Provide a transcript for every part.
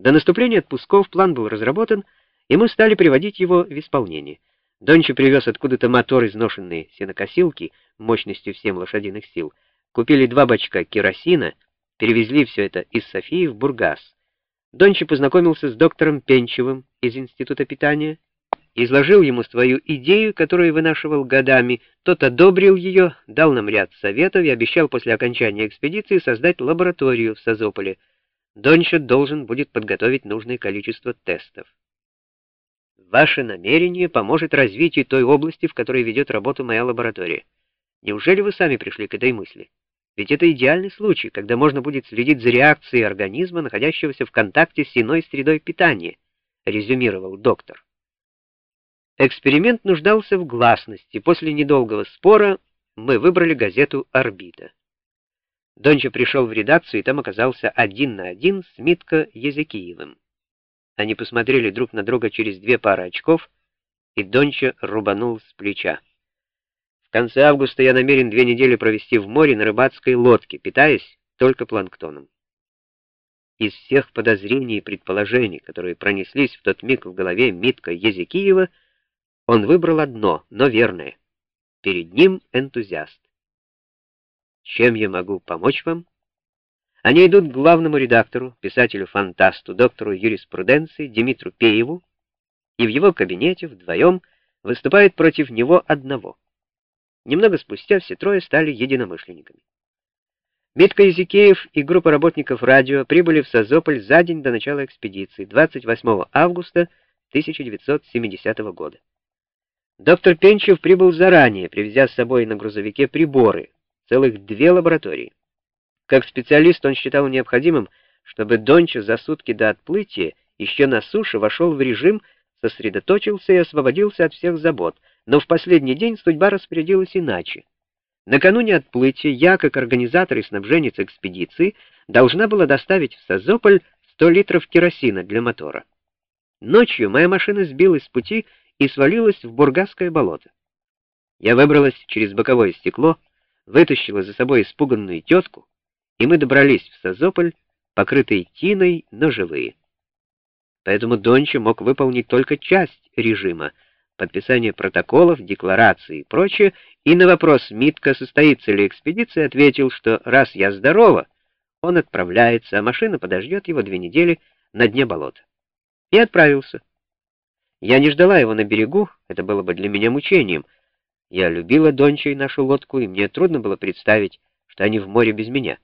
До наступления отпусков план был разработан, и мы стали приводить его в исполнение. Донча привез откуда-то мотор изношенной сенокосилки мощностью в 7 лошадиных сил, купили два бачка керосина, перевезли все это из Софии в Бургас. Донча познакомился с доктором Пенчевым из Института питания, изложил ему свою идею, которую вынашивал годами, тот одобрил ее, дал нам ряд советов и обещал после окончания экспедиции создать лабораторию в Созополе. Донча должен будет подготовить нужное количество тестов. Ваше намерение поможет развитию той области, в которой ведет работу моя лаборатория. Неужели вы сами пришли к этой мысли? Ведь это идеальный случай, когда можно будет следить за реакцией организма, находящегося в контакте с иной средой питания, резюмировал доктор. Эксперимент нуждался в гласности. После недолгого спора мы выбрали газету «Орбита». Донча пришел в редакцию, и там оказался один на один с Митко Езекиевым. Они посмотрели друг на друга через две пары очков, и Донча рубанул с плеча. В конце августа я намерен две недели провести в море на рыбацкой лодке, питаясь только планктоном. Из всех подозрений и предположений, которые пронеслись в тот миг в голове Митка Езекиева, он выбрал одно, но верное. Перед ним энтузиаст. Чем я могу помочь вам? Они идут к главному редактору, писателю-фантасту, доктору юриспруденции Димитру Пееву, и в его кабинете вдвоем выступают против него одного. Немного спустя все трое стали единомышленниками. Митка Языкеев и группа работников радио прибыли в Созополь за день до начала экспедиции, 28 августа 1970 года. Доктор Пенчев прибыл заранее, привезя с собой на грузовике приборы, целых две лаборатории. Как специалист он считал необходимым, чтобы Донча за сутки до отплытия еще на суше вошел в режим, сосредоточился и освободился от всех забот, но в последний день судьба распорядилась иначе. Накануне отплытия я, как организатор и снабженец экспедиции, должна была доставить в Созополь 100 литров керосина для мотора. Ночью моя машина сбилась с пути и свалилась в Бургасское болото. Я выбралась через боковое стекло, вытащила за собой испуганную тетку, и мы добрались в Созополь, покрытый тиной, но живые. Поэтому Донча мог выполнить только часть режима, подписание протоколов, деклараций и прочее, и на вопрос Митка, состоится ли экспедиция, ответил, что раз я здорова, он отправляется, а машина подождет его две недели на дне болота. И отправился. Я не ждала его на берегу, это было бы для меня мучением. Я любила Донча и нашу лодку, и мне трудно было представить, что они в море без меня.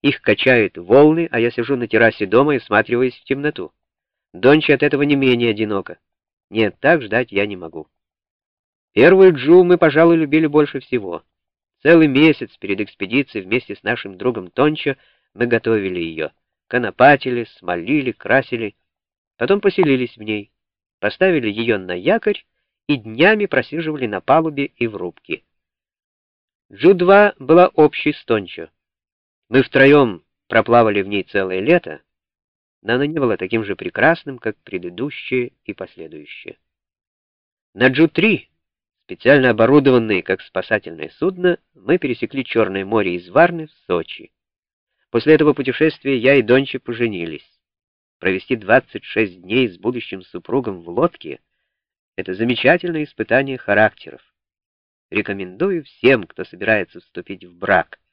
Их качают волны, а я сижу на террасе дома и всматриваюсь в темноту. Донча от этого не менее одиноко. Нет, так ждать я не могу. Первую Джу мы, пожалуй, любили больше всего. Целый месяц перед экспедицией вместе с нашим другом Тончо мы готовили ее. Конопатили, смолили, красили. Потом поселились в ней, поставили ее на якорь и днями просиживали на палубе и в рубке. Джу-2 была общей с Тончо. Мы втроем проплавали в ней целое лето, но оно не было таким же прекрасным, как предыдущее и последующее. На Джу-3, специально оборудованные как спасательное судно, мы пересекли Черное море из Варны в Сочи. После этого путешествия я и Дончи поженились. Провести 26 дней с будущим супругом в лодке — это замечательное испытание характеров. Рекомендую всем, кто собирается вступить в брак —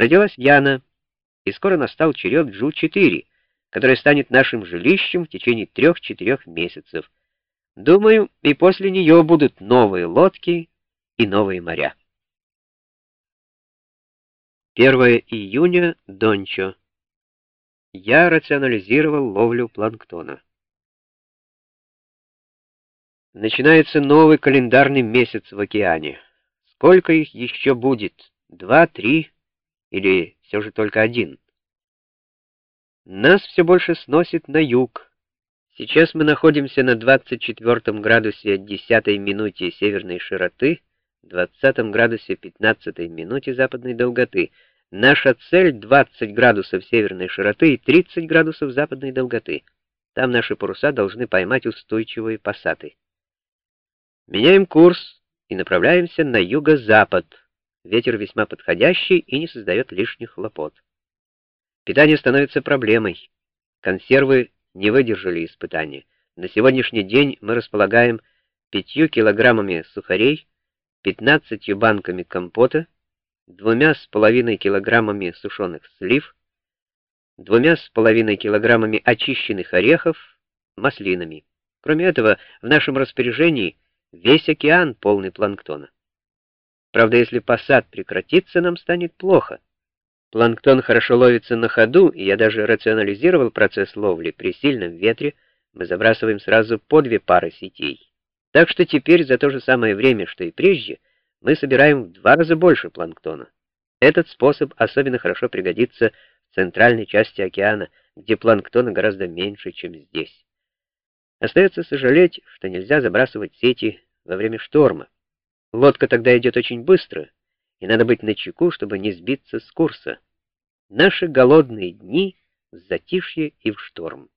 Родилась Яна, и скоро настал черед Джу-4, который станет нашим жилищем в течение трех-четырех месяцев. Думаю, и после нее будут новые лодки и новые моря. 1 июня, Дончо. Я рационализировал ловлю планктона. Начинается новый календарный месяц в океане. Сколько их еще будет? Два, три, или все же только один? Нас все больше сносит на юг. Сейчас мы находимся на 24 градусе 10 минуте северной широты, 20 градусе 15 минуте западной долготы. Наша цель 20 градусов северной широты и 30 градусов западной долготы. Там наши паруса должны поймать устойчивые пассаты. Меняем курс и направляемся на юго-запад. Ветер весьма подходящий и не создает лишних хлопот. Питание становится проблемой. Консервы не выдержали испытания. На сегодняшний день мы располагаем 5 килограммами сухарей, 15 банками компота, двумя с половиной килограммами сушеных слив, двумя с половиной килограммами очищенных орехов, маслинами. Кроме этого, в нашем распоряжении весь океан полный планктона. Правда, если посад прекратится, нам станет плохо. Планктон хорошо ловится на ходу, и я даже рационализировал процесс ловли. При сильном ветре мы забрасываем сразу по две пары сетей. Так что теперь за то же самое время, что и прежде, мы собираем в два раза больше планктона. Этот способ особенно хорошо пригодится в центральной части океана, где планктона гораздо меньше, чем здесь. Остается сожалеть, что нельзя забрасывать сети во время шторма. Лодка тогда идет очень быстро, и надо быть начеку, чтобы не сбиться с курса. Наши голодные дни в затишье и в шторм.